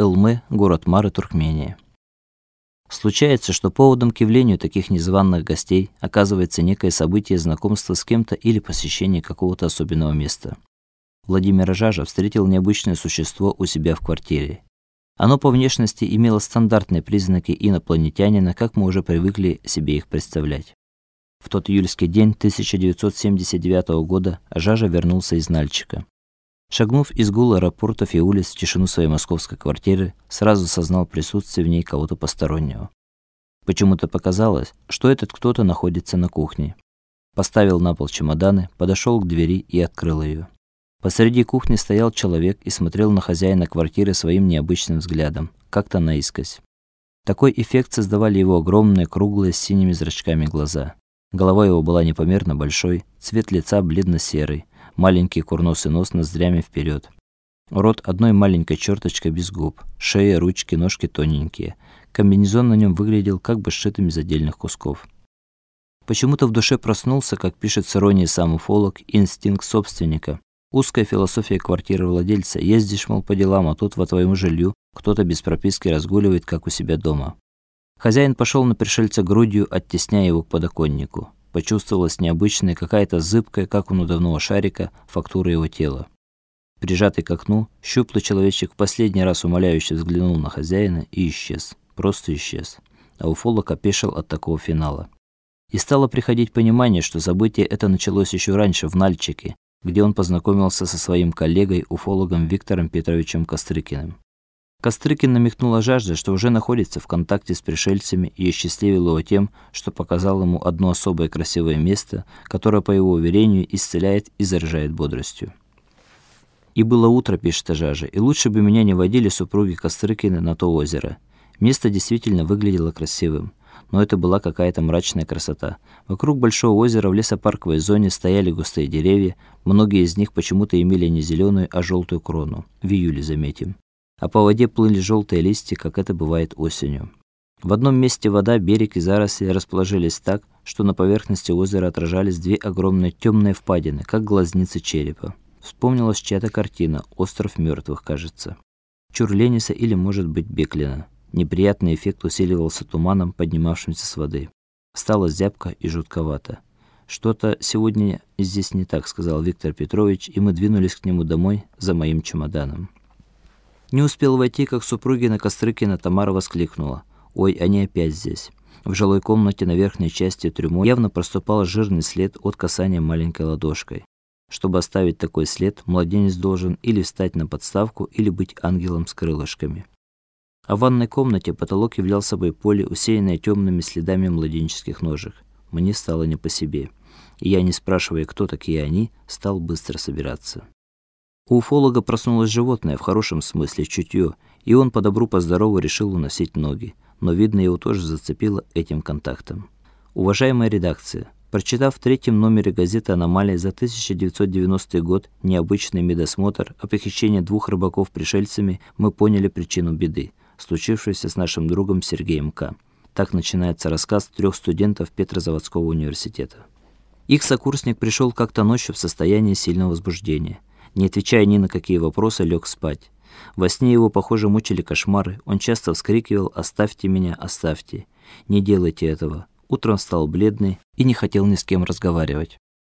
Элме, город Мары, Туркмения. Случается, что поводом к явлению таких незваных гостей оказывается некое событие знакомства с кем-то или посещение какого-то особенного места. Владимир Жажа встретил необычное существо у себя в квартире. Оно по внешности имело стандартные признаки инопланетянина, как мы уже привыкли себе их представлять. В тот июльский день 1979 года Жажа вернулся из Нальчика. Шагнув из гула аэропортов и улиц в тишину своей московской квартиры, сразу осознал присутствие в ней кого-то постороннего. Почему-то показалось, что этот кто-то находится на кухне. Поставил на пол чемоданы, подошел к двери и открыл ее. Посреди кухни стоял человек и смотрел на хозяина квартиры своим необычным взглядом, как-то наискось. Такой эффект создавали его огромные, круглые, с синими зрачками глаза. Голова его была непомерно большой, цвет лица бледно-серый, маленький курносый нос ноздрями вперед. Рот одной маленькой черточкой без губ, шея, ручки, ножки тоненькие. Комбинезон на нем выглядел как бы сшитым из отдельных кусков. Почему-то в душе проснулся, как пишет с иронией сам уфолог, инстинкт собственника. Узкая философия квартиры владельца. Ездишь, мол, по делам, а тут во твоем жилью кто-то без прописки разгуливает, как у себя дома. Хозяин пошел на пришельца грудью, оттесняя его к подоконнику почувствовалась необычная какая-то зыбкая, как у надувного шарика, фактура его тела. Прижатый к окну, щуплый человечек в последний раз умоляюще взглянул на хозяина и исчез. Просто исчез. А уфолог опешил от такого финала. И стало приходить понимание, что событие это началось еще раньше в Нальчике, где он познакомился со своим коллегой, уфологом Виктором Петровичем Кострыкиным. Кострыкин намекнул о жажде, что уже находится в контакте с пришельцами и осчастливил его тем, что показал ему одно особое красивое место, которое, по его уверению, исцеляет и заряжает бодростью. И было утро, пишет Жажа, и лучше бы меня не водили супруги Кострыкины на то озеро. Место действительно выглядело красивым, но это была какая-то мрачная красота. Вокруг большого озера в лесопарковой зоне стояли густые деревья, многие из них почему-то имели не зеленую, а желтую крону. В июле, заметим а по воде плыли желтые листья, как это бывает осенью. В одном месте вода, берег и заросли расположились так, что на поверхности озера отражались две огромные темные впадины, как глазницы черепа. Вспомнилась чья-то картина «Остров мертвых», кажется. Чурлениса или, может быть, Беклина. Неприятный эффект усиливался туманом, поднимавшимся с воды. Стало зябко и жутковато. Что-то сегодня здесь не так, сказал Виктор Петрович, и мы двинулись к нему домой за моим чемоданом. Не успел войти, как супругина Кострыкина Тамара воскликнула: "Ой, они опять здесь". В жилой комнате на верхней части трюмо явно проступал жирный след от касания маленькой ладошкой. Чтобы оставить такой след, младенец должен или встать на подставку, или быть ангелом с крылышками. А в ванной комнате потолок являл собой поле, усеянное темными следами младенческих ножек. Мне стало не по себе, и я, не спрашивая, кто такие они, стал быстро собираться. У уфолога проснулось животное в хорошем смысле чутье, и он по добру по здорову решил уносить ноги, но видно его тоже зацепило этим контактом. Уважаемая редакция, прочитав в третьем номере газеты Аномалия за 1990 год необычный медосмотр о похищении двух рыбаков пришельцами, мы поняли причину беды, случившейся с нашим другом Сергеем К. Так начинается рассказ трех студентов Петрозаводского университета. Их сокурсник пришел как-то ночью в состоянии сильного возбуждения. Не отвечая ни на какие вопросы, лег спать. Во сне его, похоже, мучили кошмары. Он часто вскрикивал: "Оставьте меня, оставьте! Не делайте этого!" Утром стал бледный и не хотел ни с кем разговаривать.